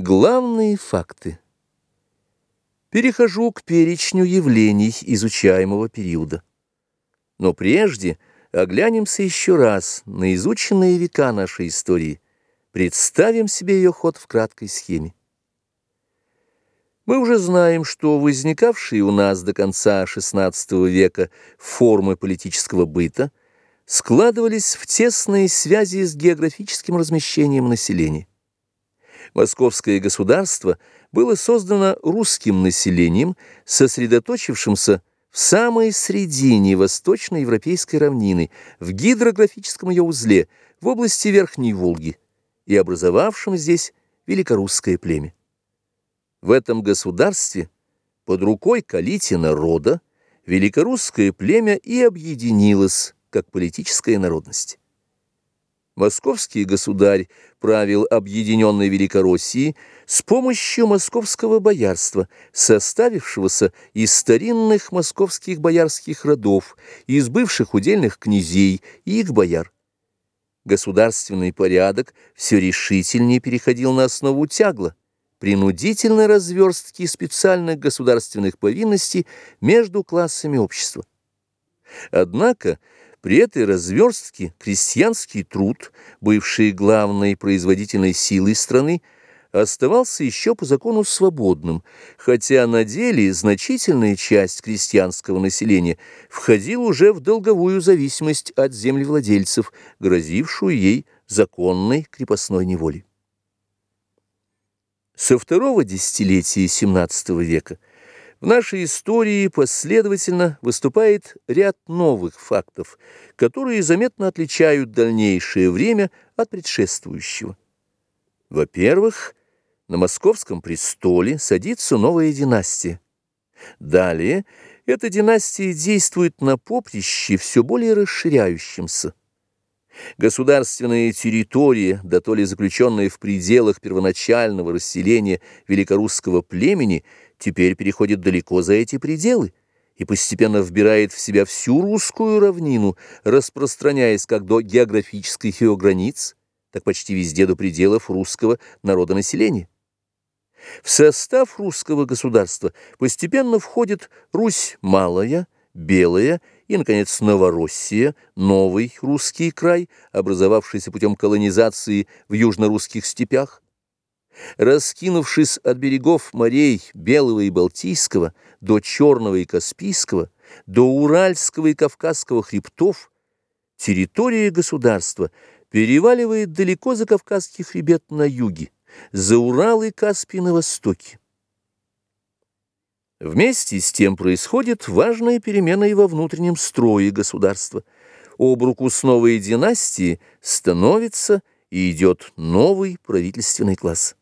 Главные факты. Перехожу к перечню явлений изучаемого периода. Но прежде оглянемся еще раз на изученные века нашей истории, представим себе ее ход в краткой схеме. Мы уже знаем, что возникавшие у нас до конца XVI века формы политического быта складывались в тесные связи с географическим размещением населения. Московское государство было создано русским населением, сосредоточившимся в самой средине восточноевропейской равнины, в гидрографическом ее узле, в области Верхней Волги, и образовавшим здесь великорусское племя. В этом государстве под рукой Калитина рода великорусское племя и объединилось как политическая народность. Московский государь правил объединенной Великороссией с помощью московского боярства, составившегося из старинных московских боярских родов, из бывших удельных князей и их бояр. Государственный порядок все решительнее переходил на основу тягла, принудительной разверстки специальных государственных повинностей между классами общества. Однако при этой разверстке крестьянский труд, бывший главной производительной силой страны, оставался еще по закону свободным, хотя на деле значительная часть крестьянского населения входила уже в долговую зависимость от землевладельцев, грозившую ей законной крепостной неволей. Со второго десятилетия XVII века в нашей истории последовательно выступает ряд новых фактов, которые заметно отличают дальнейшее время от предшествующего. Во-первых, на московском престоле садится новая династия. Далее, эта династия действует на поприще все более расширяющемся. Государственная территория, да то ли заключенная в пределах первоначального расселения великорусского племени, теперь переходит далеко за эти пределы и постепенно вбирает в себя всю русскую равнину, распространяясь как до географических ее границ, так почти везде до пределов русского народонаселения. В состав русского государства постепенно входит Русь малая, белая и, наконец, Новороссия, новый русский край, образовавшийся путем колонизации в южно-русских степях. Раскинувшись от берегов морей Белого и Балтийского до Черного и Каспийского, до Уральского и Кавказского хребтов, территория государства переваливает далеко за Кавказский хребет на юге, за Урал и Каспий на востоке. Вместе с тем происходит важная перемена и во внутреннем строе государства. Об руку с новой династии становится и идет новый правительственный класс.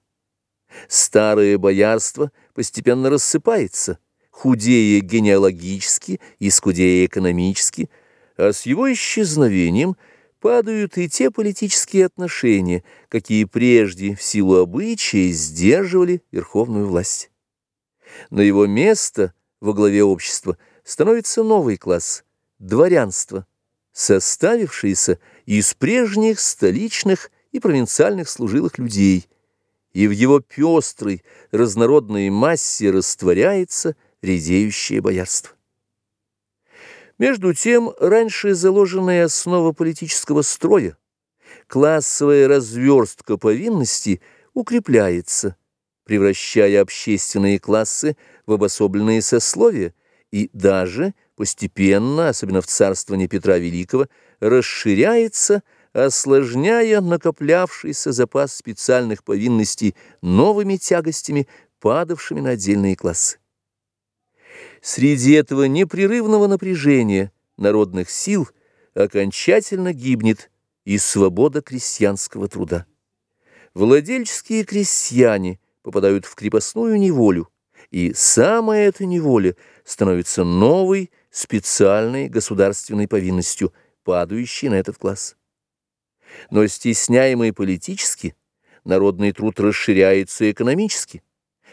Старое боярство постепенно рассыпается, худея генеалогически и скудея экономически, а с его исчезновением падают и те политические отношения, какие прежде в силу обычая сдерживали верховную власть. На его место во главе общества становится новый класс – дворянство, составившееся из прежних столичных и провинциальных служилых людей, и в его пестрой, разнородной массе растворяется редеющее боярство. Между тем, раньше заложенная основа политического строя, классовая разверстка повинности укрепляется – превращая общественные классы в обособленные сословия и даже постепенно, особенно в царствовании Петра Великого, расширяется, осложняя накоплявшийся запас специальных повинностей новыми тягостями, падавшими на отдельные классы. Среди этого непрерывного напряжения народных сил окончательно гибнет и свобода крестьянского труда. Владельческие крестьяне – попадают в крепостную неволю, и самая эта неволя становится новой специальной государственной повинностью, падающей на этот класс. Но стесняемый политически, народный труд расширяется экономически.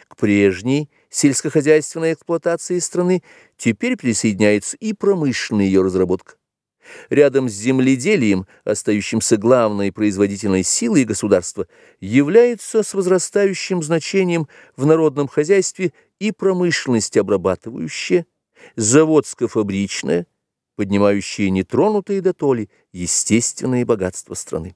К прежней сельскохозяйственной эксплуатации страны теперь присоединяется и промышленная ее разработка. рядом с земледелием, остающимся главной производительной силой государства, является с возрастающим значением в народном хозяйстве и промышленность обрабатывающая, заводско-фабричная, поднимающая нетронутые дотоли естественные богатства страны.